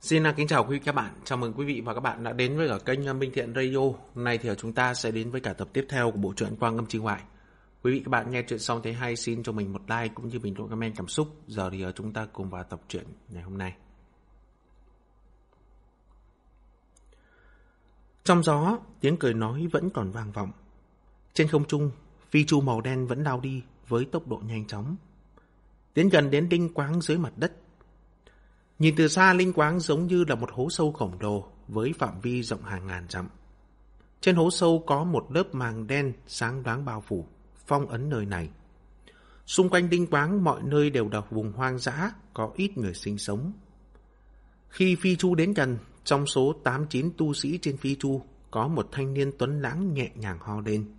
Xin à, kính chào quý vị các bạn, chào mừng quý vị và các bạn đã đến với cả kênh à, Minh Thiện Radio. Hôm nay thì à, chúng ta sẽ đến với cả tập tiếp theo của bộ truyện Quang Âm Chi Ngoại. Quý vị các bạn nghe chuyện xong thấy hay xin cho mình một like cũng như bình luận comment cảm xúc. Giờ thì chúng ta cùng vào tập truyện ngày hôm nay. Trong gió, tiếng cười nói vẫn còn vang vọng. Trên không trung, phi chu màu đen vẫn lao đi với tốc độ nhanh chóng. Tiến gần đến đinh quáng dưới mặt đất Nhìn từ xa linh quáng giống như là một hố sâu khổng lồ với phạm vi rộng hàng ngàn dặm. Trên hố sâu có một lớp màng đen sáng đoáng bao phủ, phong ấn nơi này. Xung quanh đinh quáng mọi nơi đều là vùng hoang dã, có ít người sinh sống. Khi Phi Chu đến gần, trong số 8-9 tu sĩ trên Phi Chu, có một thanh niên tuấn lãng nhẹ nhàng ho lên.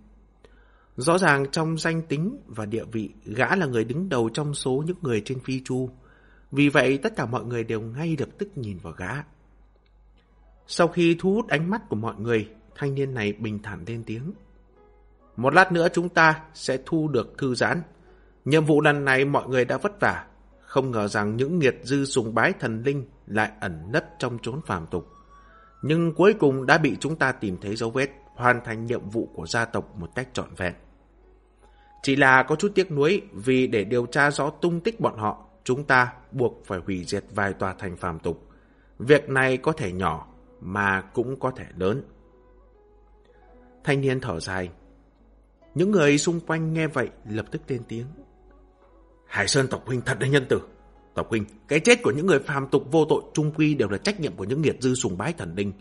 Rõ ràng trong danh tính và địa vị, gã là người đứng đầu trong số những người trên Phi Chu, vì vậy tất cả mọi người đều ngay lập tức nhìn vào gã. Sau khi thu hút ánh mắt của mọi người, thanh niên này bình thản lên tiếng. Một lát nữa chúng ta sẽ thu được thư giãn. Nhiệm vụ lần này mọi người đã vất vả. Không ngờ rằng những nghiệt dư sùng bái thần linh lại ẩn nấp trong chốn phàm tục. Nhưng cuối cùng đã bị chúng ta tìm thấy dấu vết, hoàn thành nhiệm vụ của gia tộc một cách trọn vẹn. Chỉ là có chút tiếc nuối vì để điều tra rõ tung tích bọn họ, chúng ta buộc phải hủy diệt vài tòa thành phàm tục. Việc này có thể nhỏ, mà cũng có thể lớn. Thanh niên thở dài. Những người xung quanh nghe vậy lập tức lên tiếng. Hải Sơn tộc huynh thật là nhân tử. Tộc huynh, cái chết của những người phàm tục vô tội trung quy đều là trách nhiệm của những nghiệt dư sùng bái thần linh.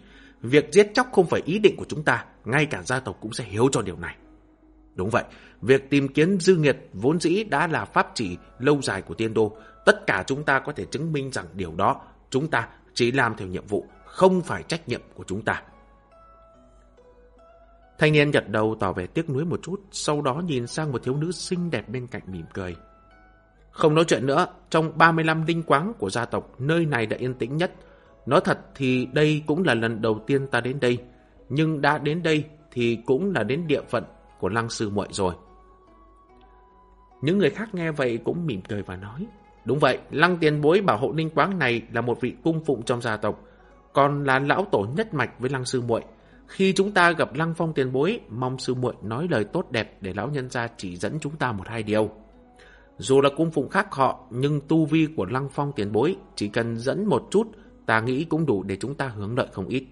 Việc giết chóc không phải ý định của chúng ta, ngay cả gia tộc cũng sẽ hiếu cho điều này. Đúng vậy, việc tìm kiếm dư nghiệt vốn dĩ đã là pháp chỉ lâu dài của tiên đô, Tất cả chúng ta có thể chứng minh rằng điều đó chúng ta chỉ làm theo nhiệm vụ, không phải trách nhiệm của chúng ta. Thanh niên gật đầu tỏ vẻ tiếc nuối một chút, sau đó nhìn sang một thiếu nữ xinh đẹp bên cạnh mỉm cười. Không nói chuyện nữa, trong 35 linh quáng của gia tộc, nơi này đã yên tĩnh nhất. Nói thật thì đây cũng là lần đầu tiên ta đến đây, nhưng đã đến đây thì cũng là đến địa phận của lăng sư muội rồi. Những người khác nghe vậy cũng mỉm cười và nói, Đúng vậy, lăng tiền bối bảo hộ ninh quáng này là một vị cung phụng trong gia tộc, còn là lão tổ nhất mạch với lăng sư muội. Khi chúng ta gặp lăng phong tiền bối, mong sư muội nói lời tốt đẹp để lão nhân gia chỉ dẫn chúng ta một hai điều. Dù là cung phụng khác họ, nhưng tu vi của lăng phong tiền bối chỉ cần dẫn một chút, ta nghĩ cũng đủ để chúng ta hướng lợi không ít.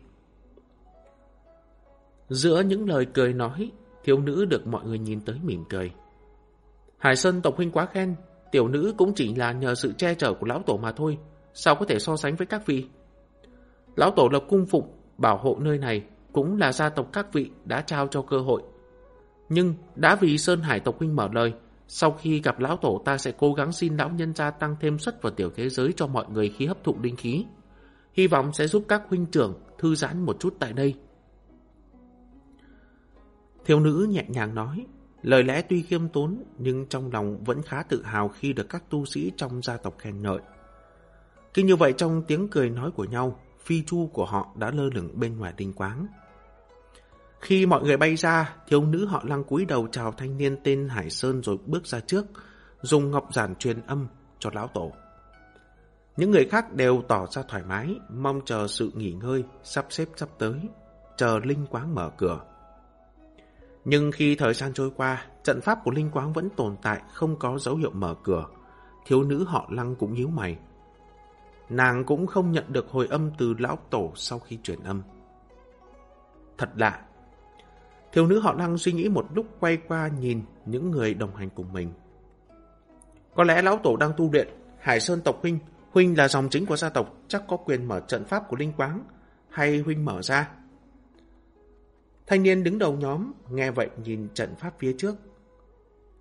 Giữa những lời cười nói, thiếu nữ được mọi người nhìn tới mỉm cười. Hải Sơn tộc huynh quá khen, Tiểu nữ cũng chỉ là nhờ sự che chở của lão tổ mà thôi, sao có thể so sánh với các vị? Lão tổ lập cung phụng, bảo hộ nơi này, cũng là gia tộc các vị đã trao cho cơ hội. Nhưng đã vì Sơn Hải tộc huynh mở lời, sau khi gặp lão tổ ta sẽ cố gắng xin lão nhân gia tăng thêm suất vào tiểu thế giới cho mọi người khi hấp thụ linh khí. Hy vọng sẽ giúp các huynh trưởng thư giãn một chút tại đây. Thiếu nữ nhẹ nhàng nói, Lời lẽ tuy khiêm tốn, nhưng trong lòng vẫn khá tự hào khi được các tu sĩ trong gia tộc khen ngợi. Khi như vậy trong tiếng cười nói của nhau, phi chu của họ đã lơ lửng bên ngoài tinh quáng. Khi mọi người bay ra, thiếu nữ họ lăng cúi đầu chào thanh niên tên Hải Sơn rồi bước ra trước, dùng ngọc giản truyền âm cho lão tổ. Những người khác đều tỏ ra thoải mái, mong chờ sự nghỉ ngơi, sắp xếp sắp tới, chờ linh quáng mở cửa. Nhưng khi thời gian trôi qua, trận pháp của Linh Quáng vẫn tồn tại, không có dấu hiệu mở cửa. Thiếu nữ họ Lăng cũng nhíu mày. Nàng cũng không nhận được hồi âm từ lão tổ sau khi truyền âm. Thật lạ. Thiếu nữ họ Lăng suy nghĩ một lúc quay qua nhìn những người đồng hành cùng mình. Có lẽ lão tổ đang tu luyện, Hải Sơn tộc huynh, huynh là dòng chính của gia tộc, chắc có quyền mở trận pháp của Linh Quáng, hay huynh mở ra? Thanh niên đứng đầu nhóm, nghe vậy nhìn trận pháp phía trước.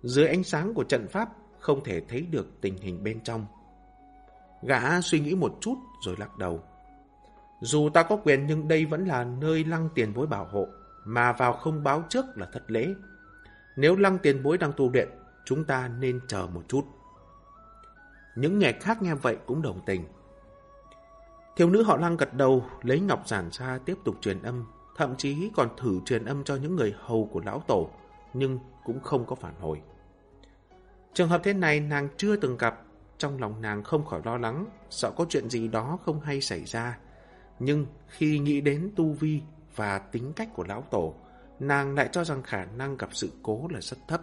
Dưới ánh sáng của trận pháp, không thể thấy được tình hình bên trong. Gã suy nghĩ một chút rồi lắc đầu. Dù ta có quyền nhưng đây vẫn là nơi lăng tiền bối bảo hộ, mà vào không báo trước là thất lễ. Nếu lăng tiền bối đang tu luyện, chúng ta nên chờ một chút. Những người khác nghe vậy cũng đồng tình. Thiếu nữ họ lăng gật đầu, lấy ngọc giản ra tiếp tục truyền âm thậm chí còn thử truyền âm cho những người hầu của lão tổ, nhưng cũng không có phản hồi. Trường hợp thế này nàng chưa từng gặp, trong lòng nàng không khỏi lo lắng, sợ có chuyện gì đó không hay xảy ra. Nhưng khi nghĩ đến tu vi và tính cách của lão tổ, nàng lại cho rằng khả năng gặp sự cố là rất thấp.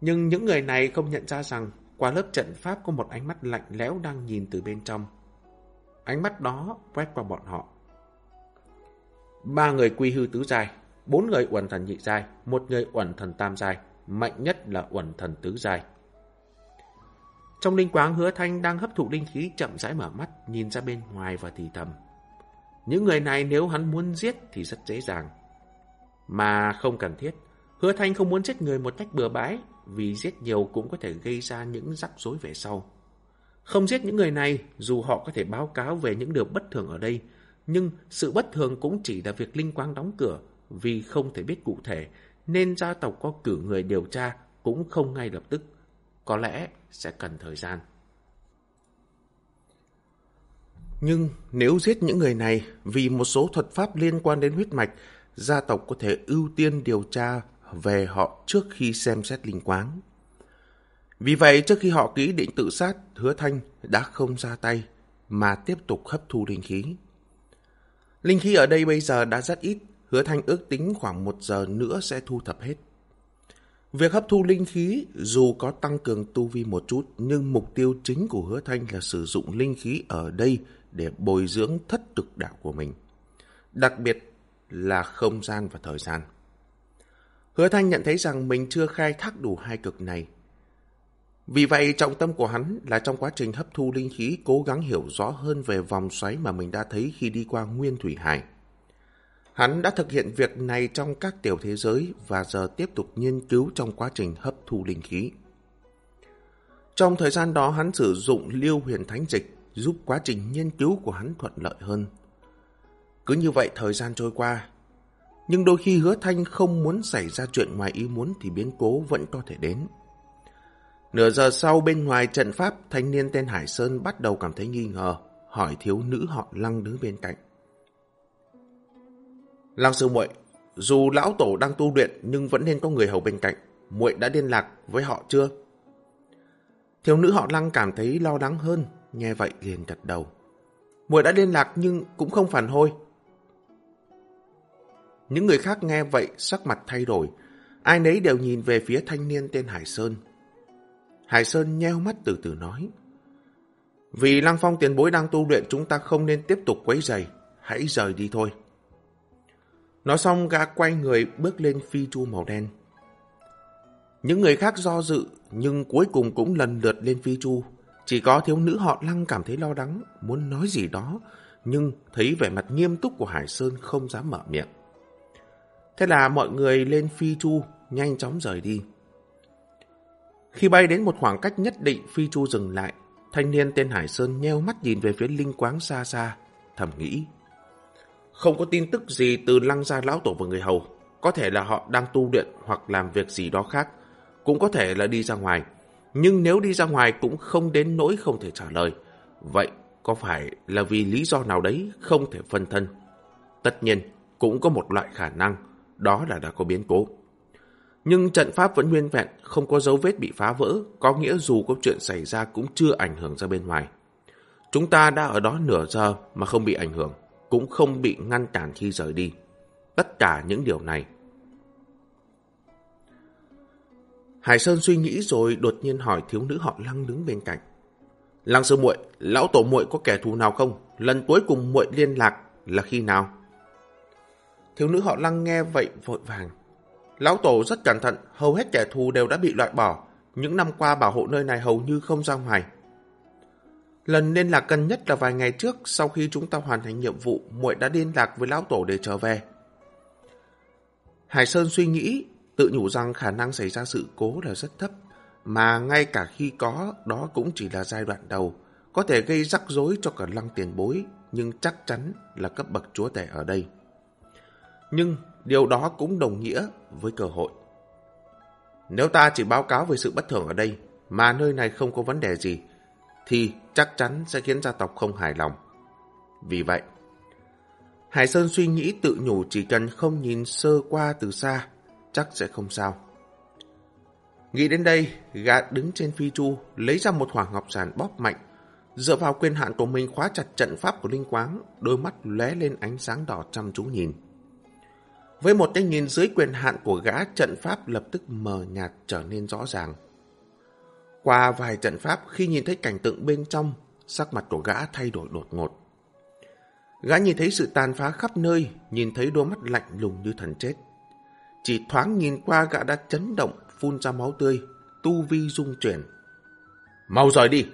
Nhưng những người này không nhận ra rằng qua lớp trận pháp có một ánh mắt lạnh lẽo đang nhìn từ bên trong. Ánh mắt đó quét qua bọn họ. Ba người quy hư tứ giai, bốn người uẩn thần nhị giai, một người uẩn thần tam giai, mạnh nhất là uẩn thần tứ giai. Trong linh quáng hứa thanh đang hấp thụ linh khí chậm rãi mở mắt, nhìn ra bên ngoài và thì thầm. Những người này nếu hắn muốn giết thì rất dễ dàng. Mà không cần thiết, hứa thanh không muốn giết người một cách bừa bãi, vì giết nhiều cũng có thể gây ra những rắc rối về sau. Không giết những người này, dù họ có thể báo cáo về những điều bất thường ở đây, nhưng sự bất thường cũng chỉ là việc linh quang đóng cửa, vì không thể biết cụ thể, nên gia tộc có cử người điều tra cũng không ngay lập tức. Có lẽ sẽ cần thời gian. Nhưng nếu giết những người này vì một số thuật pháp liên quan đến huyết mạch, gia tộc có thể ưu tiên điều tra về họ trước khi xem xét linh quáng. Vì vậy, trước khi họ ký định tự sát, hứa thanh đã không ra tay, mà tiếp tục hấp thu linh khí. Linh khí ở đây bây giờ đã rất ít, hứa thanh ước tính khoảng một giờ nữa sẽ thu thập hết. Việc hấp thu linh khí dù có tăng cường tu vi một chút, nhưng mục tiêu chính của hứa thanh là sử dụng linh khí ở đây để bồi dưỡng thất cực đạo của mình. Đặc biệt là không gian và thời gian. Hứa Thanh nhận thấy rằng mình chưa khai thác đủ hai cực này. Vì vậy, trọng tâm của hắn là trong quá trình hấp thu linh khí cố gắng hiểu rõ hơn về vòng xoáy mà mình đã thấy khi đi qua Nguyên Thủy Hải. Hắn đã thực hiện việc này trong các tiểu thế giới và giờ tiếp tục nghiên cứu trong quá trình hấp thu linh khí. Trong thời gian đó hắn sử dụng liêu huyền thánh dịch giúp quá trình nghiên cứu của hắn thuận lợi hơn. Cứ như vậy thời gian trôi qua, nhưng đôi khi hứa thanh không muốn xảy ra chuyện ngoài ý muốn thì biến cố vẫn có thể đến. Nửa giờ sau bên ngoài trận pháp, thanh niên tên Hải Sơn bắt đầu cảm thấy nghi ngờ, hỏi thiếu nữ họ lăng đứng bên cạnh. Lăng sư muội, dù lão tổ đang tu luyện nhưng vẫn nên có người hầu bên cạnh, muội đã liên lạc với họ chưa? Thiếu nữ họ lăng cảm thấy lo lắng hơn, nghe vậy liền gật đầu. Muội đã liên lạc nhưng cũng không phản hồi, những người khác nghe vậy sắc mặt thay đổi. Ai nấy đều nhìn về phía thanh niên tên Hải Sơn. Hải Sơn nheo mắt từ từ nói. Vì Lăng Phong tiền bối đang tu luyện chúng ta không nên tiếp tục quấy giày. Hãy rời đi thôi. Nói xong gã quay người bước lên phi chu màu đen. Những người khác do dự nhưng cuối cùng cũng lần lượt lên phi chu. Chỉ có thiếu nữ họ Lăng cảm thấy lo lắng, muốn nói gì đó, nhưng thấy vẻ mặt nghiêm túc của Hải Sơn không dám mở miệng. Thế là mọi người lên phi chu, nhanh chóng rời đi. Khi bay đến một khoảng cách nhất định, phi chu dừng lại. Thanh niên tên Hải Sơn nheo mắt nhìn về phía linh quáng xa xa, thầm nghĩ. Không có tin tức gì từ lăng gia lão tổ và người hầu. Có thể là họ đang tu luyện hoặc làm việc gì đó khác. Cũng có thể là đi ra ngoài. Nhưng nếu đi ra ngoài cũng không đến nỗi không thể trả lời. Vậy có phải là vì lý do nào đấy không thể phân thân? Tất nhiên, cũng có một loại khả năng đó là đã có biến cố. Nhưng trận pháp vẫn nguyên vẹn, không có dấu vết bị phá vỡ, có nghĩa dù có chuyện xảy ra cũng chưa ảnh hưởng ra bên ngoài. Chúng ta đã ở đó nửa giờ mà không bị ảnh hưởng, cũng không bị ngăn cản khi rời đi. Tất cả những điều này. Hải Sơn suy nghĩ rồi đột nhiên hỏi thiếu nữ họ Lăng đứng bên cạnh. Lăng sư muội, lão tổ muội có kẻ thù nào không? Lần cuối cùng muội liên lạc là khi nào? Thiếu nữ họ lăng nghe vậy vội vàng. Lão Tổ rất cẩn thận, hầu hết kẻ thù đều đã bị loại bỏ. Những năm qua bảo hộ nơi này hầu như không ra ngoài. Lần liên lạc gần nhất là vài ngày trước sau khi chúng ta hoàn thành nhiệm vụ, muội đã liên lạc với Lão Tổ để trở về. Hải Sơn suy nghĩ, tự nhủ rằng khả năng xảy ra sự cố là rất thấp, mà ngay cả khi có, đó cũng chỉ là giai đoạn đầu, có thể gây rắc rối cho cả lăng tiền bối, nhưng chắc chắn là cấp bậc chúa tể ở đây nhưng điều đó cũng đồng nghĩa với cơ hội. Nếu ta chỉ báo cáo về sự bất thường ở đây, mà nơi này không có vấn đề gì, thì chắc chắn sẽ khiến gia tộc không hài lòng. Vì vậy, Hải Sơn suy nghĩ tự nhủ chỉ cần không nhìn sơ qua từ xa, chắc sẽ không sao. Nghĩ đến đây, gã đứng trên phi chu, lấy ra một khoảng ngọc giản bóp mạnh. Dựa vào quyền hạn của mình khóa chặt trận pháp của Linh Quáng, đôi mắt lóe lên ánh sáng đỏ chăm chú nhìn. Với một cái nhìn dưới quyền hạn của gã, trận pháp lập tức mờ nhạt trở nên rõ ràng. Qua vài trận pháp, khi nhìn thấy cảnh tượng bên trong, sắc mặt của gã thay đổi đột ngột. Gã nhìn thấy sự tàn phá khắp nơi, nhìn thấy đôi mắt lạnh lùng như thần chết. Chỉ thoáng nhìn qua gã đã chấn động, phun ra máu tươi, tu vi rung chuyển. Mau rời đi!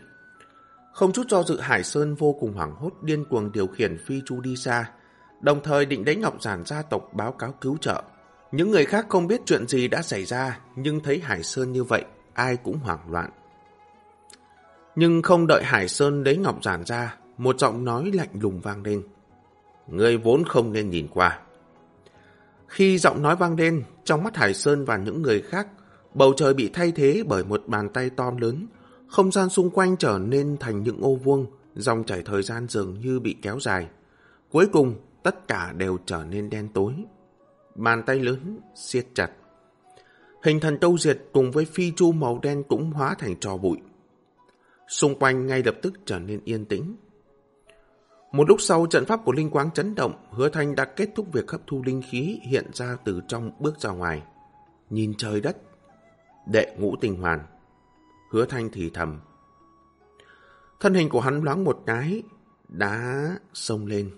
Không chút do dự Hải Sơn vô cùng hoảng hốt điên cuồng điều khiển phi chu đi xa, đồng thời định đánh Ngọc Giản gia tộc báo cáo cứu trợ. Những người khác không biết chuyện gì đã xảy ra, nhưng thấy Hải Sơn như vậy, ai cũng hoảng loạn. Nhưng không đợi Hải Sơn lấy Ngọc Giản ra, một giọng nói lạnh lùng vang lên. Người vốn không nên nhìn qua. Khi giọng nói vang lên, trong mắt Hải Sơn và những người khác, bầu trời bị thay thế bởi một bàn tay to lớn, không gian xung quanh trở nên thành những ô vuông, dòng chảy thời gian dường như bị kéo dài. Cuối cùng, tất cả đều trở nên đen tối. Bàn tay lớn siết chặt. Hình thần câu diệt cùng với phi chu màu đen cũng hóa thành trò bụi. Xung quanh ngay lập tức trở nên yên tĩnh. Một lúc sau trận pháp của Linh Quáng chấn động, hứa thanh đã kết thúc việc hấp thu linh khí hiện ra từ trong bước ra ngoài. Nhìn trời đất, đệ ngũ tinh hoàn. Hứa thanh thì thầm. Thân hình của hắn loáng một cái, đã sông lên.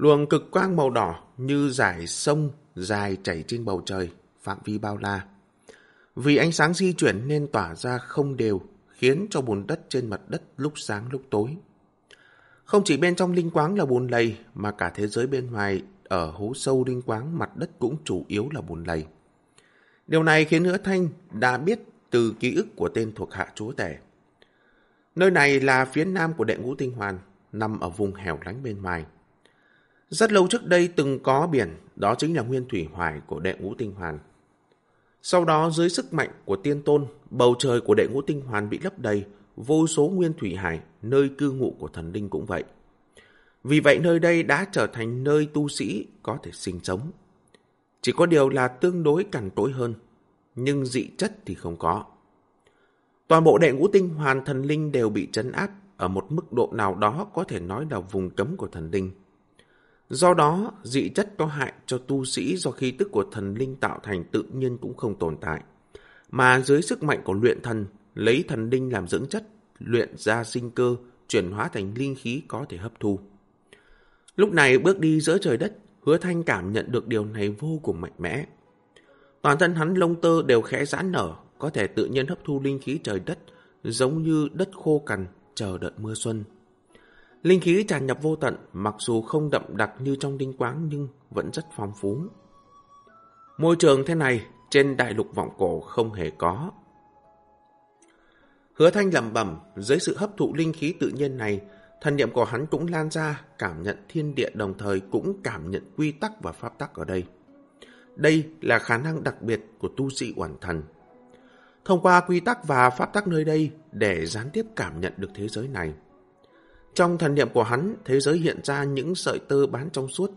Luồng cực quang màu đỏ như dải sông dài chảy trên bầu trời, phạm vi bao la. Vì ánh sáng di chuyển nên tỏa ra không đều, khiến cho bùn đất trên mặt đất lúc sáng lúc tối. Không chỉ bên trong linh quáng là bùn lầy, mà cả thế giới bên ngoài ở hố sâu linh quáng mặt đất cũng chủ yếu là bùn lầy. Điều này khiến Hứa Thanh đã biết từ ký ức của tên thuộc hạ chúa tể. Nơi này là phía nam của đệ ngũ tinh hoàn, nằm ở vùng hẻo lánh bên ngoài. Rất lâu trước đây từng có biển, đó chính là nguyên thủy hoài của đệ ngũ tinh hoàn. Sau đó dưới sức mạnh của tiên tôn, bầu trời của đệ ngũ tinh hoàn bị lấp đầy, vô số nguyên thủy hải, nơi cư ngụ của thần linh cũng vậy. Vì vậy nơi đây đã trở thành nơi tu sĩ có thể sinh sống. Chỉ có điều là tương đối cằn tối hơn, nhưng dị chất thì không có. Toàn bộ đệ ngũ tinh hoàn thần linh đều bị chấn áp ở một mức độ nào đó có thể nói là vùng cấm của thần linh. Do đó, dị chất có hại cho tu sĩ do khí tức của thần linh tạo thành tự nhiên cũng không tồn tại. Mà dưới sức mạnh của luyện thần, lấy thần linh làm dưỡng chất, luyện ra sinh cơ, chuyển hóa thành linh khí có thể hấp thu. Lúc này bước đi giữa trời đất, hứa thanh cảm nhận được điều này vô cùng mạnh mẽ. Toàn thân hắn lông tơ đều khẽ giãn nở, có thể tự nhiên hấp thu linh khí trời đất, giống như đất khô cằn, chờ đợi mưa xuân. Linh khí tràn nhập vô tận, mặc dù không đậm đặc như trong đinh quáng nhưng vẫn rất phong phú. Môi trường thế này, trên đại lục vọng cổ không hề có. Hứa thanh lầm bẩm dưới sự hấp thụ linh khí tự nhiên này, thần niệm của hắn cũng lan ra, cảm nhận thiên địa đồng thời cũng cảm nhận quy tắc và pháp tắc ở đây. Đây là khả năng đặc biệt của tu sĩ hoàn thần. Thông qua quy tắc và pháp tắc nơi đây để gián tiếp cảm nhận được thế giới này. Trong thần niệm của hắn, thế giới hiện ra những sợi tơ bán trong suốt.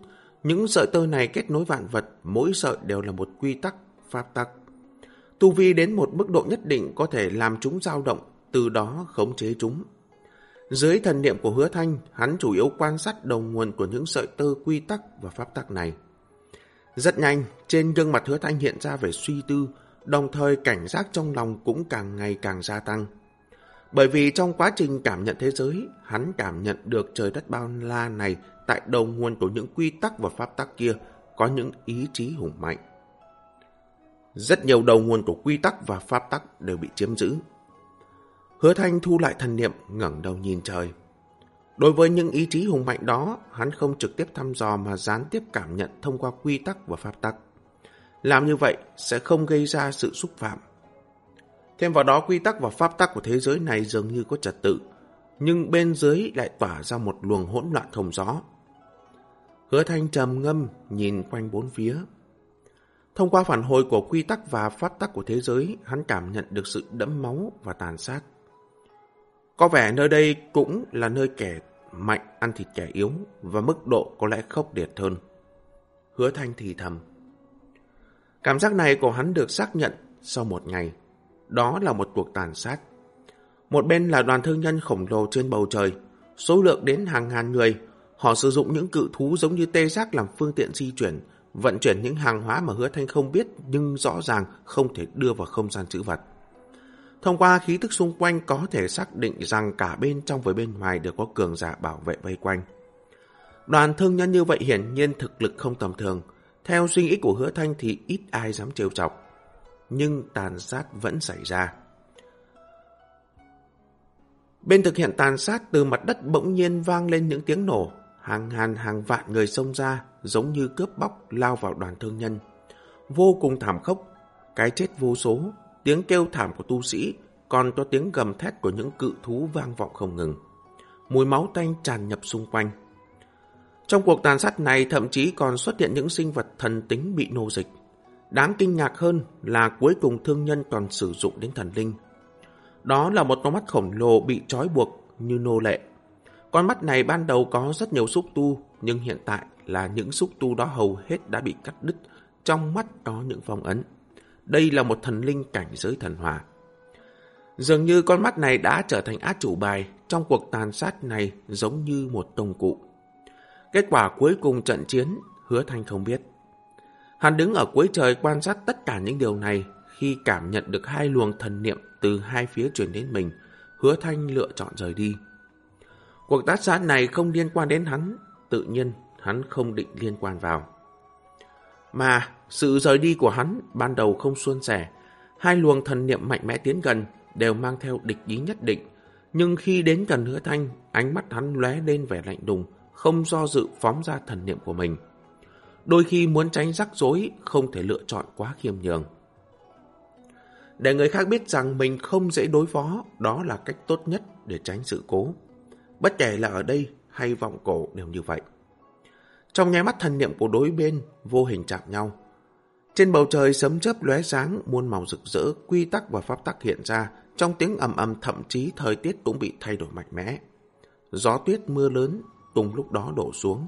Những sợi tơ này kết nối vạn vật, mỗi sợi đều là một quy tắc, pháp tắc. Tu vi đến một mức độ nhất định có thể làm chúng dao động, từ đó khống chế chúng. Dưới thần niệm của hứa thanh, hắn chủ yếu quan sát đầu nguồn của những sợi tơ quy tắc và pháp tắc này. Rất nhanh, trên gương mặt hứa thanh hiện ra vẻ suy tư, đồng thời cảnh giác trong lòng cũng càng ngày càng gia tăng. Bởi vì trong quá trình cảm nhận thế giới, hắn cảm nhận được trời đất bao la này tại đầu nguồn của những quy tắc và pháp tắc kia có những ý chí hùng mạnh. Rất nhiều đầu nguồn của quy tắc và pháp tắc đều bị chiếm giữ. Hứa Thanh thu lại thần niệm, ngẩng đầu nhìn trời. Đối với những ý chí hùng mạnh đó, hắn không trực tiếp thăm dò mà gián tiếp cảm nhận thông qua quy tắc và pháp tắc. Làm như vậy sẽ không gây ra sự xúc phạm. Thêm vào đó quy tắc và pháp tắc của thế giới này dường như có trật tự, nhưng bên dưới lại tỏa ra một luồng hỗn loạn không rõ. Hứa thanh trầm ngâm nhìn quanh bốn phía. Thông qua phản hồi của quy tắc và pháp tắc của thế giới, hắn cảm nhận được sự đẫm máu và tàn sát. Có vẻ nơi đây cũng là nơi kẻ mạnh ăn thịt kẻ yếu và mức độ có lẽ khốc liệt hơn. Hứa thanh thì thầm. Cảm giác này của hắn được xác nhận sau một ngày. Đó là một cuộc tàn sát. Một bên là đoàn thương nhân khổng lồ trên bầu trời, số lượng đến hàng ngàn người. Họ sử dụng những cự thú giống như tê giác làm phương tiện di chuyển, vận chuyển những hàng hóa mà hứa thanh không biết nhưng rõ ràng không thể đưa vào không gian chữ vật. Thông qua khí tức xung quanh có thể xác định rằng cả bên trong với bên ngoài đều có cường giả bảo vệ vây quanh. Đoàn thương nhân như vậy hiển nhiên thực lực không tầm thường. Theo suy nghĩ của hứa thanh thì ít ai dám trêu chọc. Nhưng tàn sát vẫn xảy ra. Bên thực hiện tàn sát từ mặt đất bỗng nhiên vang lên những tiếng nổ. Hàng ngàn hàng vạn người xông ra giống như cướp bóc lao vào đoàn thương nhân. Vô cùng thảm khốc, cái chết vô số, tiếng kêu thảm của tu sĩ, còn có tiếng gầm thét của những cự thú vang vọng không ngừng. Mùi máu tanh tràn nhập xung quanh. Trong cuộc tàn sát này thậm chí còn xuất hiện những sinh vật thần tính bị nô dịch. Đáng kinh ngạc hơn là cuối cùng thương nhân còn sử dụng đến thần linh. Đó là một con mắt khổng lồ bị trói buộc như nô lệ. Con mắt này ban đầu có rất nhiều xúc tu, nhưng hiện tại là những xúc tu đó hầu hết đã bị cắt đứt, trong mắt có những phong ấn. Đây là một thần linh cảnh giới thần hòa. Dường như con mắt này đã trở thành át chủ bài trong cuộc tàn sát này giống như một công cụ. Kết quả cuối cùng trận chiến, hứa thanh không biết. Hắn đứng ở cuối trời quan sát tất cả những điều này khi cảm nhận được hai luồng thần niệm từ hai phía truyền đến mình, hứa thanh lựa chọn rời đi. Cuộc tác sát này không liên quan đến hắn, tự nhiên hắn không định liên quan vào. Mà sự rời đi của hắn ban đầu không suôn sẻ, hai luồng thần niệm mạnh mẽ tiến gần đều mang theo địch ý nhất định, nhưng khi đến gần hứa thanh, ánh mắt hắn lóe lên vẻ lạnh đùng, không do dự phóng ra thần niệm của mình. Đôi khi muốn tránh rắc rối, không thể lựa chọn quá khiêm nhường. Để người khác biết rằng mình không dễ đối phó, đó là cách tốt nhất để tránh sự cố. Bất kể là ở đây hay vọng cổ đều như vậy. Trong nháy mắt thần niệm của đối bên vô hình chạm nhau. Trên bầu trời sấm chớp lóe sáng, muôn màu rực rỡ, quy tắc và pháp tắc hiện ra, trong tiếng ầm ầm thậm chí thời tiết cũng bị thay đổi mạnh mẽ. Gió tuyết mưa lớn tung lúc đó đổ xuống.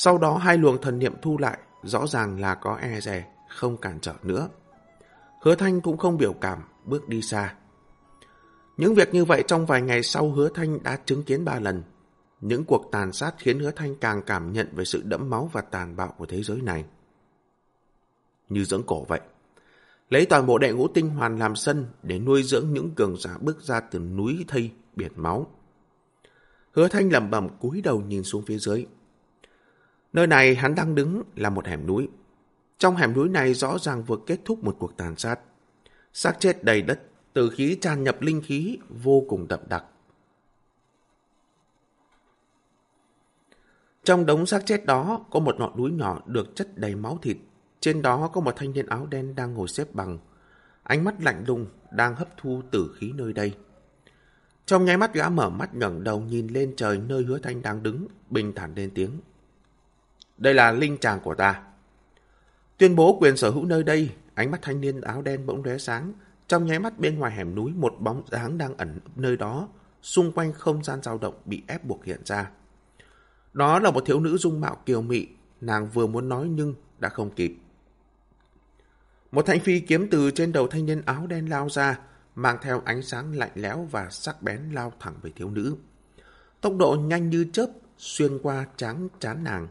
Sau đó hai luồng thần niệm thu lại, rõ ràng là có e rè, không cản trở nữa. Hứa Thanh cũng không biểu cảm, bước đi xa. Những việc như vậy trong vài ngày sau Hứa Thanh đã chứng kiến ba lần. Những cuộc tàn sát khiến Hứa Thanh càng cảm nhận về sự đẫm máu và tàn bạo của thế giới này. Như dưỡng cổ vậy. Lấy toàn bộ đệ ngũ tinh hoàn làm sân để nuôi dưỡng những cường giả bước ra từ núi thây biển máu. Hứa Thanh lẩm bẩm cúi đầu nhìn xuống phía dưới. Nơi này hắn đang đứng là một hẻm núi. Trong hẻm núi này rõ ràng vừa kết thúc một cuộc tàn sát. xác chết đầy đất, từ khí tràn nhập linh khí vô cùng đậm đặc. Trong đống xác chết đó có một ngọn núi nhỏ được chất đầy máu thịt. Trên đó có một thanh niên áo đen đang ngồi xếp bằng. Ánh mắt lạnh lùng đang hấp thu tử khí nơi đây. Trong nháy mắt gã mở mắt ngẩng đầu nhìn lên trời nơi hứa thanh đang đứng, bình thản lên tiếng. Đây là linh tràng của ta. Tuyên bố quyền sở hữu nơi đây, ánh mắt thanh niên áo đen bỗng lóe sáng. Trong nháy mắt bên ngoài hẻm núi một bóng dáng đang ẩn nơi đó, xung quanh không gian dao động bị ép buộc hiện ra. Đó là một thiếu nữ dung mạo kiều mị, nàng vừa muốn nói nhưng đã không kịp. Một thanh phi kiếm từ trên đầu thanh niên áo đen lao ra, mang theo ánh sáng lạnh lẽo và sắc bén lao thẳng về thiếu nữ. Tốc độ nhanh như chớp xuyên qua trắng chán nàng.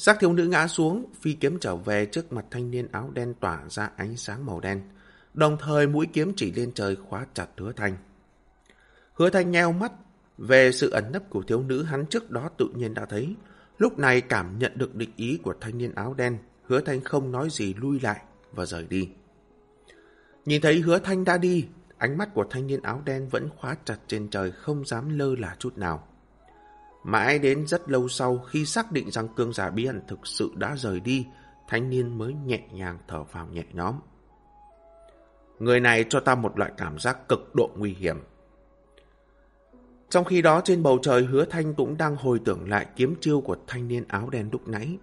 Sắc thiếu nữ ngã xuống, phi kiếm trở về trước mặt thanh niên áo đen tỏa ra ánh sáng màu đen. Đồng thời mũi kiếm chỉ lên trời khóa chặt hứa thanh. Hứa thanh nheo mắt, về sự ẩn nấp của thiếu nữ hắn trước đó tự nhiên đã thấy. Lúc này cảm nhận được địch ý của thanh niên áo đen, hứa thanh không nói gì lui lại và rời đi. Nhìn thấy hứa thanh đã đi, ánh mắt của thanh niên áo đen vẫn khóa chặt trên trời không dám lơ là chút nào. Mãi đến rất lâu sau khi xác định rằng cương giả bí ẩn thực sự đã rời đi, thanh niên mới nhẹ nhàng thở vào nhẹ nhõm. Người này cho ta một loại cảm giác cực độ nguy hiểm. Trong khi đó trên bầu trời hứa thanh cũng đang hồi tưởng lại kiếm chiêu của thanh niên áo đen lúc nãy.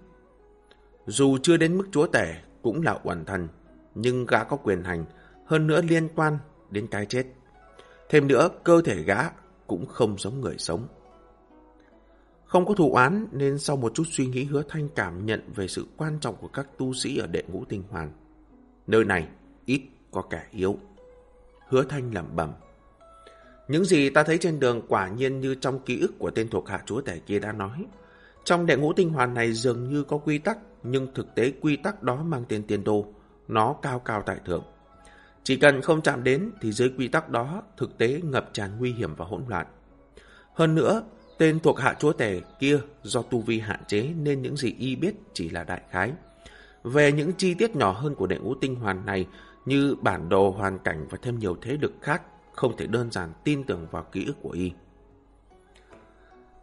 Dù chưa đến mức chúa tể, cũng là uẩn thần, nhưng gã có quyền hành, hơn nữa liên quan đến cái chết. Thêm nữa, cơ thể gã cũng không giống người sống. Không có thù oán nên sau một chút suy nghĩ hứa thanh cảm nhận về sự quan trọng của các tu sĩ ở đệ ngũ tinh hoàn. Nơi này ít có kẻ yếu. Hứa thanh lẩm bẩm. Những gì ta thấy trên đường quả nhiên như trong ký ức của tên thuộc hạ chúa tể kia đã nói. Trong đệ ngũ tinh hoàn này dường như có quy tắc, nhưng thực tế quy tắc đó mang tên tiền đồ. Nó cao cao tại thượng. Chỉ cần không chạm đến thì dưới quy tắc đó thực tế ngập tràn nguy hiểm và hỗn loạn. Hơn nữa, tên thuộc hạ chúa tể kia do tu vi hạn chế nên những gì y biết chỉ là đại khái. Về những chi tiết nhỏ hơn của đệ ngũ tinh hoàn này như bản đồ hoàn cảnh và thêm nhiều thế lực khác không thể đơn giản tin tưởng vào ký ức của y.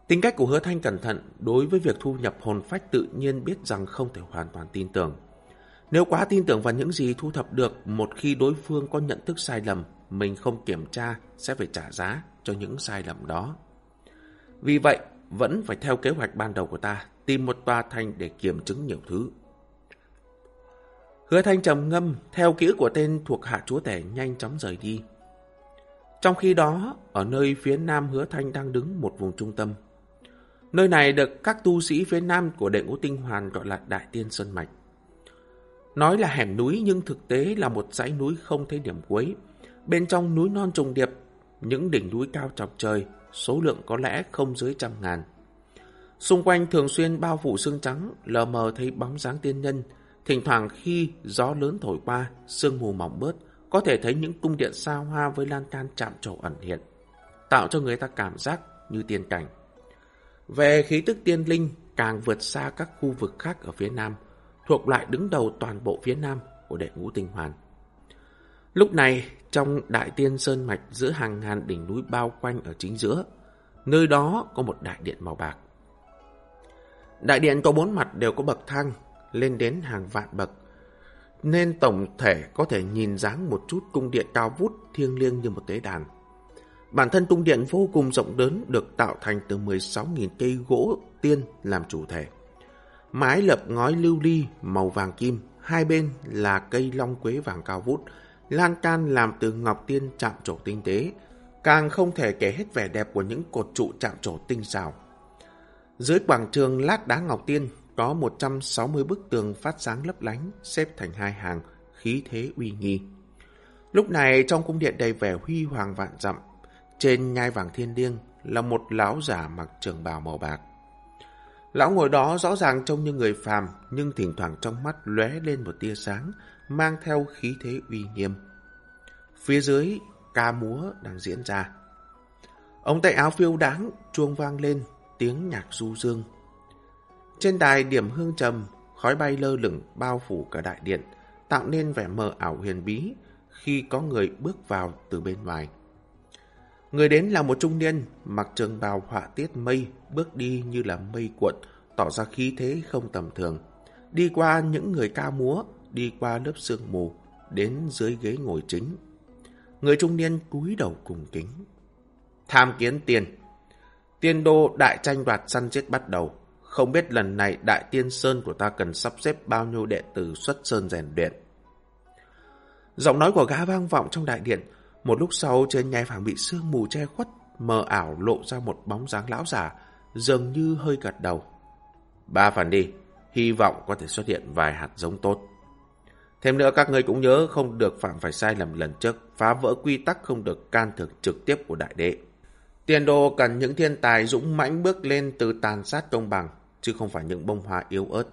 Tính cách của hứa thanh cẩn thận đối với việc thu nhập hồn phách tự nhiên biết rằng không thể hoàn toàn tin tưởng. Nếu quá tin tưởng vào những gì thu thập được một khi đối phương có nhận thức sai lầm, mình không kiểm tra sẽ phải trả giá cho những sai lầm đó. Vì vậy, vẫn phải theo kế hoạch ban đầu của ta, tìm một tòa thành để kiểm chứng nhiều thứ. Hứa thanh trầm ngâm, theo kỹ của tên thuộc hạ chúa tể nhanh chóng rời đi. Trong khi đó, ở nơi phía nam hứa thanh đang đứng một vùng trung tâm. Nơi này được các tu sĩ phía nam của đệ ngũ tinh hoàn gọi là Đại Tiên Sơn Mạch. Nói là hẻm núi nhưng thực tế là một dãy núi không thấy điểm cuối. Bên trong núi non trùng điệp, những đỉnh núi cao chọc trời, số lượng có lẽ không dưới trăm ngàn. Xung quanh thường xuyên bao phủ sương trắng, lờ mờ thấy bóng dáng tiên nhân. Thỉnh thoảng khi gió lớn thổi qua, sương mù mỏng bớt, có thể thấy những cung điện xa hoa với lan can chạm trổ ẩn hiện, tạo cho người ta cảm giác như tiên cảnh. Về khí tức tiên linh, càng vượt xa các khu vực khác ở phía nam, thuộc lại đứng đầu toàn bộ phía nam của đệ ngũ tinh hoàn. Lúc này, trong đại tiên sơn mạch giữa hàng ngàn đỉnh núi bao quanh ở chính giữa, nơi đó có một đại điện màu bạc. Đại điện có bốn mặt đều có bậc thang, lên đến hàng vạn bậc, nên tổng thể có thể nhìn dáng một chút cung điện cao vút thiêng liêng như một tế đàn. Bản thân cung điện vô cùng rộng lớn được tạo thành từ 16.000 cây gỗ tiên làm chủ thể. Mái lập ngói lưu ly màu vàng kim, hai bên là cây long quế vàng cao vút, lan can làm từ ngọc tiên chạm trổ tinh tế, càng không thể kể hết vẻ đẹp của những cột trụ chạm trổ tinh xảo. Dưới quảng trường lát đá ngọc tiên có 160 bức tường phát sáng lấp lánh, xếp thành hai hàng, khí thế uy nghi. Lúc này trong cung điện đầy vẻ huy hoàng vạn dặm, trên nhai vàng thiên liêng là một lão giả mặc trường bào màu bạc. Lão ngồi đó rõ ràng trông như người phàm, nhưng thỉnh thoảng trong mắt lóe lên một tia sáng, mang theo khí thế uy nghiêm. Phía dưới, ca múa đang diễn ra. Ông tay áo phiêu đáng, chuông vang lên, tiếng nhạc du dương. Trên đài điểm hương trầm, khói bay lơ lửng bao phủ cả đại điện, tạo nên vẻ mờ ảo huyền bí khi có người bước vào từ bên ngoài. Người đến là một trung niên, mặc trường bào họa tiết mây, bước đi như là mây cuộn, tỏ ra khí thế không tầm thường. Đi qua những người ca múa, đi qua lớp sương mù, đến dưới ghế ngồi chính. Người trung niên cúi đầu cùng kính. Tham kiến tiền. Tiên đô đại tranh đoạt săn giết bắt đầu. Không biết lần này đại tiên sơn của ta cần sắp xếp bao nhiêu đệ tử xuất sơn rèn luyện. Giọng nói của gã vang vọng trong đại điện. Một lúc sau trên nhai phẳng bị sương mù che khuất, mờ ảo lộ ra một bóng dáng lão giả, dường như hơi gật đầu. Ba phần đi, hy vọng có thể xuất hiện vài hạt giống tốt. Thêm nữa các ngươi cũng nhớ không được phạm phải sai lầm lần trước, phá vỡ quy tắc không được can thiệp trực tiếp của đại đệ. Tiền đồ cần những thiên tài dũng mãnh bước lên từ tàn sát công bằng, chứ không phải những bông hoa yếu ớt.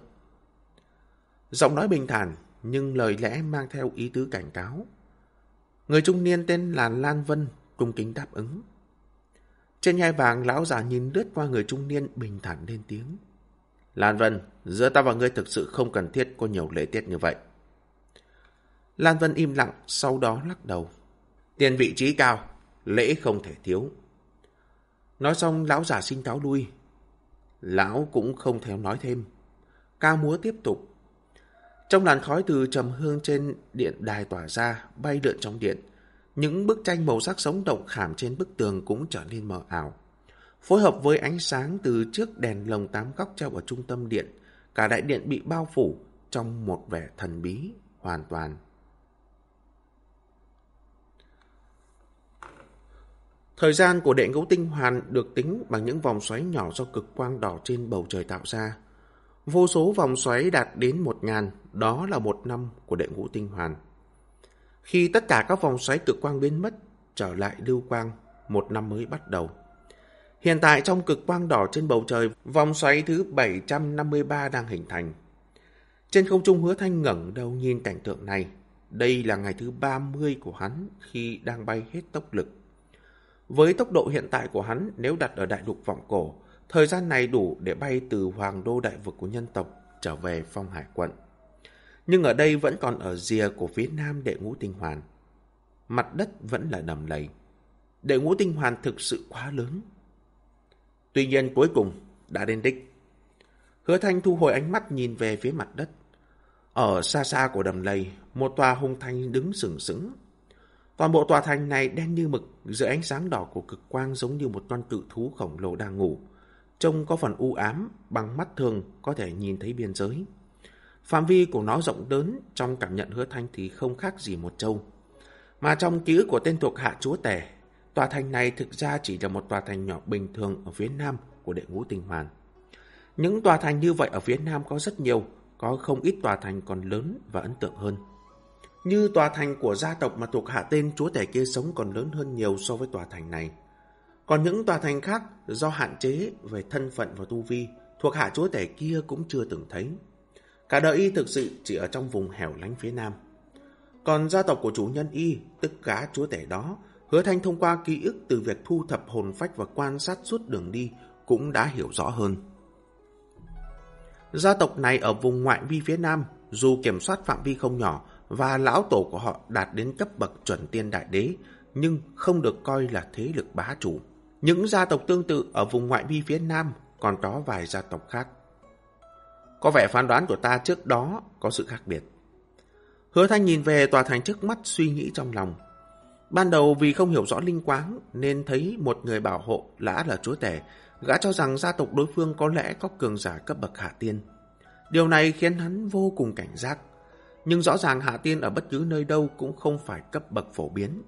Giọng nói bình thản, nhưng lời lẽ mang theo ý tứ cảnh cáo. Người trung niên tên là Lan Vân, cung kính đáp ứng. Trên nhai vàng, lão già nhìn lướt qua người trung niên bình thản lên tiếng. Lan Vân, giữa ta và ngươi thực sự không cần thiết có nhiều lễ tiết như vậy. Lan Vân im lặng, sau đó lắc đầu. Tiền vị trí cao, lễ không thể thiếu. Nói xong, lão giả xin cáo lui. Lão cũng không theo nói thêm. Ca múa tiếp tục. Trong làn khói từ trầm hương trên điện đài tỏa ra, bay lượn trong điện. Những bức tranh màu sắc sống động khảm trên bức tường cũng trở nên mờ ảo. Phối hợp với ánh sáng từ trước đèn lồng tám góc treo ở trung tâm điện, cả đại điện bị bao phủ trong một vẻ thần bí hoàn toàn. Thời gian của đệ ngũ tinh hoàn được tính bằng những vòng xoáy nhỏ do cực quang đỏ trên bầu trời tạo ra. Vô số vòng xoáy đạt đến một ngàn, đó là một năm của đệ ngũ tinh hoàn. Khi tất cả các vòng xoáy cực quang biến mất, trở lại lưu quang, một năm mới bắt đầu. Hiện tại trong cực quang đỏ trên bầu trời, vòng xoáy thứ 753 đang hình thành. Trên không trung hứa thanh ngẩng đầu nhìn cảnh tượng này. Đây là ngày thứ 30 của hắn khi đang bay hết tốc lực. Với tốc độ hiện tại của hắn, nếu đặt ở đại lục vọng cổ, thời gian này đủ để bay từ hoàng đô đại vực của nhân tộc trở về phong hải quận. Nhưng ở đây vẫn còn ở rìa của phía nam đệ ngũ tinh hoàn. Mặt đất vẫn là đầm lầy. Đệ ngũ tinh hoàn thực sự quá lớn. Tuy nhiên cuối cùng đã đến đích. Hứa Thanh thu hồi ánh mắt nhìn về phía mặt đất. Ở xa xa của đầm lầy, một tòa hung thanh đứng sừng sững. Toàn bộ tòa thành này đen như mực, dưới ánh sáng đỏ của cực quang giống như một con cự thú khổng lồ đang ngủ. Trông có phần u ám, bằng mắt thường có thể nhìn thấy biên giới. Phạm vi của nó rộng lớn, trong cảm nhận hứa thanh thì không khác gì một châu. Mà trong ký ức của tên thuộc hạ chúa tể, tòa thành này thực ra chỉ là một tòa thành nhỏ bình thường ở phía nam của đệ ngũ tinh hoàn. Những tòa thành như vậy ở phía nam có rất nhiều, có không ít tòa thành còn lớn và ấn tượng hơn. Như tòa thành của gia tộc mà thuộc hạ tên chúa tể kia sống còn lớn hơn nhiều so với tòa thành này. Còn những tòa thành khác do hạn chế về thân phận và tu vi, thuộc hạ chúa tể kia cũng chưa từng thấy. Cả đời y thực sự chỉ ở trong vùng hẻo lánh phía nam. Còn gia tộc của chủ nhân y, tức cá chúa tể đó, hứa thanh thông qua ký ức từ việc thu thập hồn phách và quan sát suốt đường đi cũng đã hiểu rõ hơn. Gia tộc này ở vùng ngoại vi phía nam, dù kiểm soát phạm vi không nhỏ và lão tổ của họ đạt đến cấp bậc chuẩn tiên đại đế, nhưng không được coi là thế lực bá chủ. Những gia tộc tương tự ở vùng ngoại vi phía nam còn có vài gia tộc khác. Có vẻ phán đoán của ta trước đó có sự khác biệt. Hứa Thanh nhìn về tòa thành trước mắt suy nghĩ trong lòng. Ban đầu vì không hiểu rõ linh quáng nên thấy một người bảo hộ lã là chúa tể, gã cho rằng gia tộc đối phương có lẽ có cường giả cấp bậc hạ tiên. Điều này khiến hắn vô cùng cảnh giác. Nhưng rõ ràng hạ tiên ở bất cứ nơi đâu cũng không phải cấp bậc phổ biến.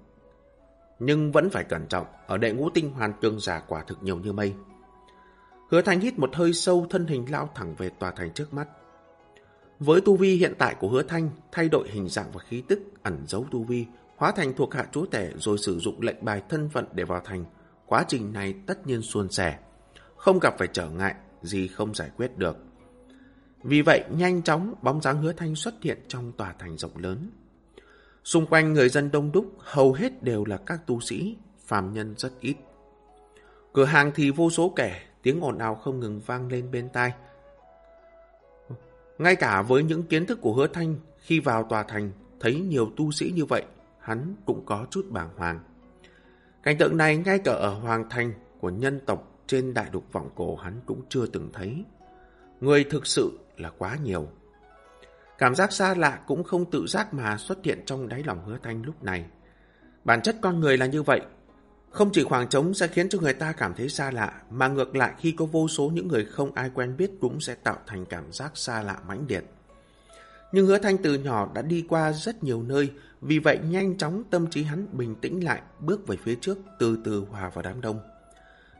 Nhưng vẫn phải cẩn trọng, ở đệ ngũ tinh hoàn cường giả quả thực nhiều như mây. Hứa Thanh hít một hơi sâu thân hình lao thẳng về tòa thành trước mắt. Với tu vi hiện tại của hứa thanh, thay đổi hình dạng và khí tức, ẩn giấu tu vi, hóa thành thuộc hạ chúa tể rồi sử dụng lệnh bài thân phận để vào thành. Quá trình này tất nhiên suôn sẻ, không gặp phải trở ngại gì không giải quyết được. Vì vậy, nhanh chóng bóng dáng hứa thanh xuất hiện trong tòa thành rộng lớn. Xung quanh người dân đông đúc, hầu hết đều là các tu sĩ, phàm nhân rất ít. Cửa hàng thì vô số kẻ, tiếng ồn ào không ngừng vang lên bên tai. Ngay cả với những kiến thức của hứa thanh, khi vào tòa thành, thấy nhiều tu sĩ như vậy, hắn cũng có chút bàng hoàng. Cảnh tượng này ngay cả ở hoàng thành của nhân tộc trên đại lục vọng cổ hắn cũng chưa từng thấy. Người thực sự là quá nhiều. Cảm giác xa lạ cũng không tự giác mà xuất hiện trong đáy lòng hứa thanh lúc này. Bản chất con người là như vậy, không chỉ khoảng trống sẽ khiến cho người ta cảm thấy xa lạ, mà ngược lại khi có vô số những người không ai quen biết cũng sẽ tạo thành cảm giác xa lạ mãnh liệt. Nhưng hứa thanh từ nhỏ đã đi qua rất nhiều nơi, vì vậy nhanh chóng tâm trí hắn bình tĩnh lại, bước về phía trước, từ từ hòa vào đám đông.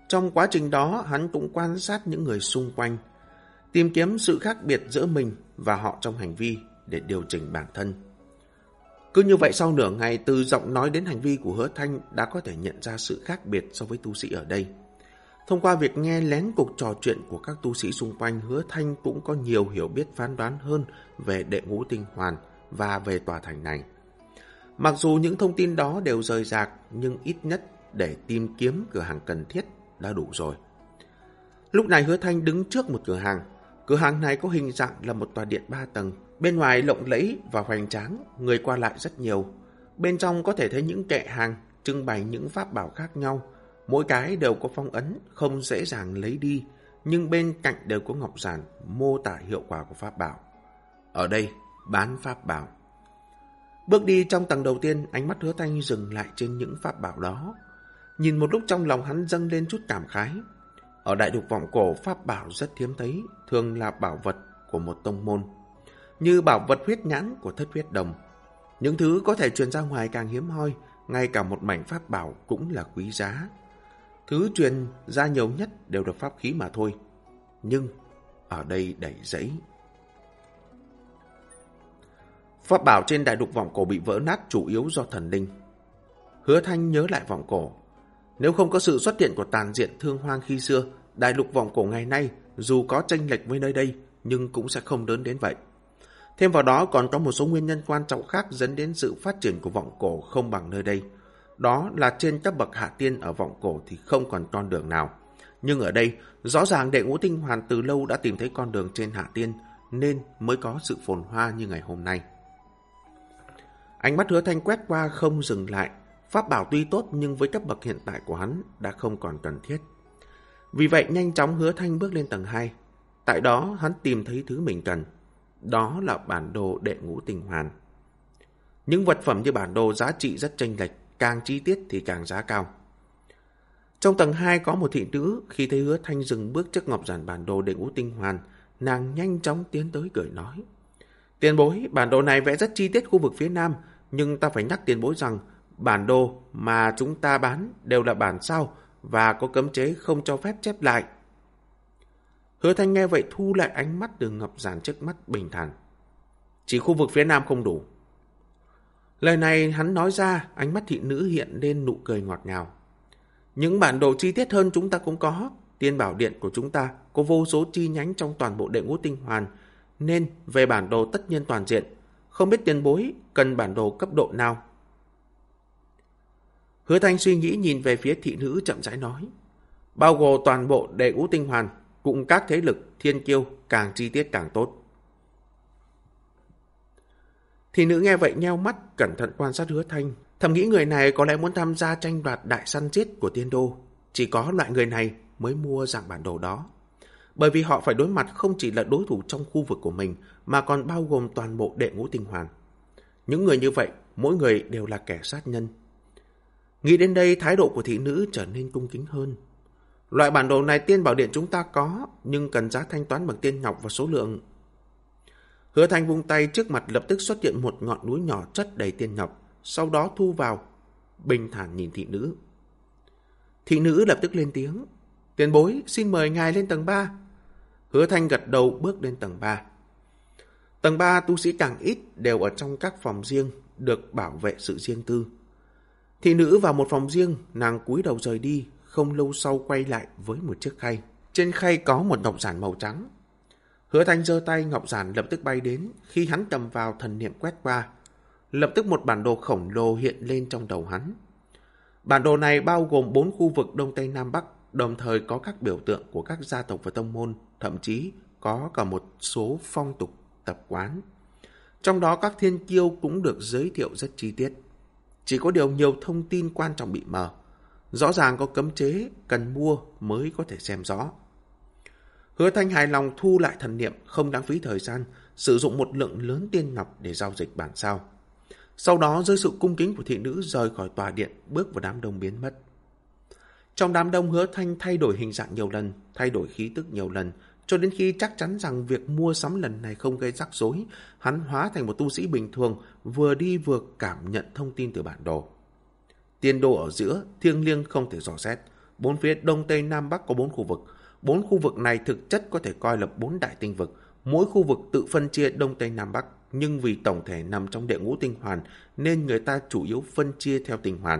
Trong quá trình đó, hắn cũng quan sát những người xung quanh, tìm kiếm sự khác biệt giữa mình và họ trong hành vi để điều chỉnh bản thân. Cứ như vậy sau nửa ngày từ giọng nói đến hành vi của hứa thanh đã có thể nhận ra sự khác biệt so với tu sĩ ở đây. Thông qua việc nghe lén cuộc trò chuyện của các tu sĩ xung quanh, hứa thanh cũng có nhiều hiểu biết phán đoán hơn về đệ ngũ tinh hoàn và về tòa thành này. Mặc dù những thông tin đó đều rời rạc, nhưng ít nhất để tìm kiếm cửa hàng cần thiết đã đủ rồi. Lúc này hứa thanh đứng trước một cửa hàng. Cửa hàng này có hình dạng là một tòa điện ba tầng, Bên ngoài lộng lẫy và hoành tráng, người qua lại rất nhiều. Bên trong có thể thấy những kệ hàng, trưng bày những pháp bảo khác nhau. Mỗi cái đều có phong ấn, không dễ dàng lấy đi, nhưng bên cạnh đều có ngọc giản mô tả hiệu quả của pháp bảo. Ở đây, bán pháp bảo. Bước đi trong tầng đầu tiên, ánh mắt hứa thanh dừng lại trên những pháp bảo đó. Nhìn một lúc trong lòng hắn dâng lên chút cảm khái. Ở đại đục vọng cổ, pháp bảo rất hiếm thấy, thường là bảo vật của một tông môn như bảo vật huyết nhãn của thất huyết đồng. Những thứ có thể truyền ra ngoài càng hiếm hoi, ngay cả một mảnh pháp bảo cũng là quý giá. Thứ truyền ra nhiều nhất đều là pháp khí mà thôi. Nhưng ở đây đầy giấy. Pháp bảo trên đại đục vọng cổ bị vỡ nát chủ yếu do thần linh. Hứa Thanh nhớ lại vọng cổ. Nếu không có sự xuất hiện của tàn diện thương hoang khi xưa, đại lục vọng cổ ngày nay dù có tranh lệch với nơi đây nhưng cũng sẽ không lớn đến vậy. Thêm vào đó còn có một số nguyên nhân quan trọng khác dẫn đến sự phát triển của vọng cổ không bằng nơi đây. Đó là trên các bậc hạ tiên ở vọng cổ thì không còn con đường nào. Nhưng ở đây, rõ ràng đệ ngũ tinh hoàn từ lâu đã tìm thấy con đường trên hạ tiên, nên mới có sự phồn hoa như ngày hôm nay. Ánh mắt hứa thanh quét qua không dừng lại. Pháp bảo tuy tốt nhưng với cấp bậc hiện tại của hắn đã không còn cần thiết. Vì vậy nhanh chóng hứa thanh bước lên tầng 2. Tại đó hắn tìm thấy thứ mình cần. Đó là bản đồ đệ ngũ tinh hoàn. Những vật phẩm như bản đồ giá trị rất chênh lệch, càng chi tiết thì càng giá cao. Trong tầng 2 có một thị nữ, khi thấy hứa thanh dừng bước trước ngọc giản bản đồ đệ ngũ tinh hoàn, nàng nhanh chóng tiến tới cười nói. Tiền bối, bản đồ này vẽ rất chi tiết khu vực phía nam, nhưng ta phải nhắc tiền bối rằng bản đồ mà chúng ta bán đều là bản sao và có cấm chế không cho phép chép lại. Hứa Thanh nghe vậy thu lại ánh mắt đường ngập giản trước mắt bình thản. Chỉ khu vực phía nam không đủ. Lời này hắn nói ra, ánh mắt thị nữ hiện lên nụ cười ngọt ngào. Những bản đồ chi tiết hơn chúng ta cũng có. Tiên bảo điện của chúng ta có vô số chi nhánh trong toàn bộ đệ ngũ tinh hoàn, nên về bản đồ tất nhiên toàn diện. Không biết tiền bối cần bản đồ cấp độ nào. Hứa Thanh suy nghĩ nhìn về phía thị nữ chậm rãi nói. Bao gồm toàn bộ đệ ngũ tinh hoàn, cũng các thế lực thiên kiêu càng chi tiết càng tốt. Thị nữ nghe vậy nheo mắt, cẩn thận quan sát hứa thanh. Thầm nghĩ người này có lẽ muốn tham gia tranh đoạt đại săn giết của tiên đô. Chỉ có loại người này mới mua dạng bản đồ đó. Bởi vì họ phải đối mặt không chỉ là đối thủ trong khu vực của mình, mà còn bao gồm toàn bộ đệ ngũ tinh hoàn. Những người như vậy, mỗi người đều là kẻ sát nhân. Nghĩ đến đây, thái độ của thị nữ trở nên cung kính hơn. Loại bản đồ này tiên bảo điện chúng ta có, nhưng cần giá thanh toán bằng tiên ngọc và số lượng. Hứa thanh vung tay trước mặt lập tức xuất hiện một ngọn núi nhỏ chất đầy tiên ngọc, sau đó thu vào, bình thản nhìn thị nữ. Thị nữ lập tức lên tiếng, tiền bối xin mời ngài lên tầng 3. Hứa thanh gật đầu bước lên tầng 3. Tầng 3 tu sĩ càng ít đều ở trong các phòng riêng, được bảo vệ sự riêng tư. Thị nữ vào một phòng riêng, nàng cúi đầu rời đi, không lâu sau quay lại với một chiếc khay. Trên khay có một ngọc giản màu trắng. Hứa thanh giơ tay ngọc giản lập tức bay đến, khi hắn cầm vào thần niệm quét qua. Lập tức một bản đồ khổng lồ hiện lên trong đầu hắn. Bản đồ này bao gồm bốn khu vực Đông Tây Nam Bắc, đồng thời có các biểu tượng của các gia tộc và tông môn, thậm chí có cả một số phong tục, tập quán. Trong đó các thiên kiêu cũng được giới thiệu rất chi tiết. Chỉ có điều nhiều thông tin quan trọng bị mờ. Rõ ràng có cấm chế, cần mua mới có thể xem rõ. Hứa Thanh hài lòng thu lại thần niệm, không đáng phí thời gian, sử dụng một lượng lớn tiên ngọc để giao dịch bản sao. Sau đó, dưới sự cung kính của thị nữ rời khỏi tòa điện, bước vào đám đông biến mất. Trong đám đông hứa thanh thay đổi hình dạng nhiều lần, thay đổi khí tức nhiều lần, cho đến khi chắc chắn rằng việc mua sắm lần này không gây rắc rối, hắn hóa thành một tu sĩ bình thường, vừa đi vừa cảm nhận thông tin từ bản đồ. Tiên đô ở giữa, thiêng liêng không thể dò xét. Bốn phía đông tây nam bắc có bốn khu vực. Bốn khu vực này thực chất có thể coi là bốn đại tinh vực. Mỗi khu vực tự phân chia đông tây nam bắc, nhưng vì tổng thể nằm trong địa ngũ tinh hoàn nên người ta chủ yếu phân chia theo tinh hoàn.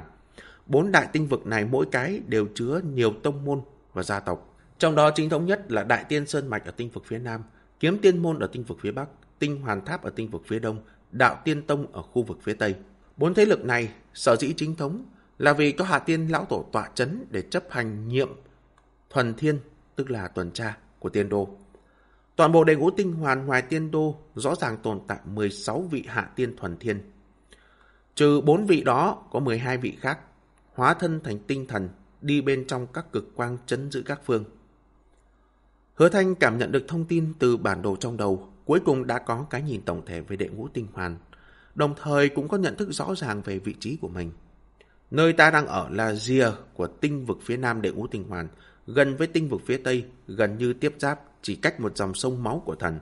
Bốn đại tinh vực này mỗi cái đều chứa nhiều tông môn và gia tộc. Trong đó chính thống nhất là Đại Tiên Sơn Mạch ở tinh vực phía Nam, Kiếm Tiên Môn ở tinh vực phía Bắc, Tinh Hoàn Tháp ở tinh vực phía Đông, Đạo Tiên Tông ở khu vực phía Tây. Bốn thế lực này sở dĩ chính thống là vì có Hạ Tiên Lão Tổ tọa chấn để chấp hành nhiệm thuần thiên, tức là tuần tra của tiên đô. Toàn bộ đầy ngũ tinh hoàn ngoài tiên đô rõ ràng tồn tại 16 vị hạ tiên thuần thiên. Trừ 4 vị đó có 12 vị khác, hóa thân thành tinh thần, đi bên trong các cực quang chấn giữ các phương. Hứa Thanh cảm nhận được thông tin từ bản đồ trong đầu, cuối cùng đã có cái nhìn tổng thể về đệ ngũ tinh hoàn, đồng thời cũng có nhận thức rõ ràng về vị trí của mình. Nơi ta đang ở là rìa của tinh vực phía nam đệ ngũ tinh hoàn, gần với tinh vực phía tây, gần như tiếp giáp, chỉ cách một dòng sông máu của thần.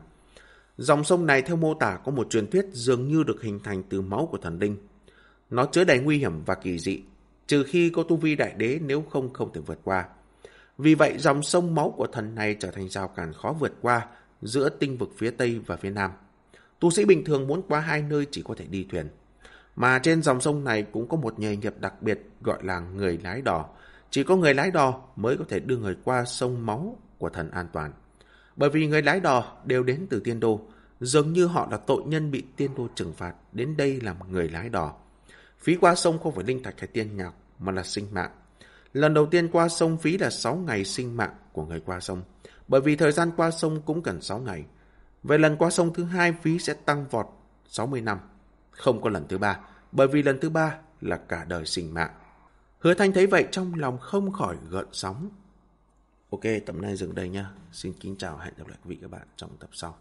Dòng sông này theo mô tả có một truyền thuyết dường như được hình thành từ máu của thần linh. Nó chứa đầy nguy hiểm và kỳ dị. trừ khi có tu vi đại đế nếu không không thể vượt qua. Vì vậy, dòng sông máu của thần này trở thành rào cản khó vượt qua giữa tinh vực phía Tây và phía Nam. Tu sĩ bình thường muốn qua hai nơi chỉ có thể đi thuyền. Mà trên dòng sông này cũng có một nghề nghiệp đặc biệt gọi là người lái đò. Chỉ có người lái đò mới có thể đưa người qua sông máu của thần an toàn. Bởi vì người lái đò đều đến từ tiên đô, dường như họ là tội nhân bị tiên đô trừng phạt, đến đây làm người lái đò. Phí qua sông không phải linh thạch hay tiên nhạc, mà là sinh mạng. Lần đầu tiên qua sông phí là 6 ngày sinh mạng của người qua sông, bởi vì thời gian qua sông cũng cần 6 ngày. Về lần qua sông thứ hai phí sẽ tăng vọt 60 năm, không có lần thứ ba, bởi vì lần thứ ba là cả đời sinh mạng. Hứa Thanh thấy vậy trong lòng không khỏi gợn sóng. Ok, tập này dừng đây nha. Xin kính chào hẹn gặp lại quý vị các bạn trong tập sau.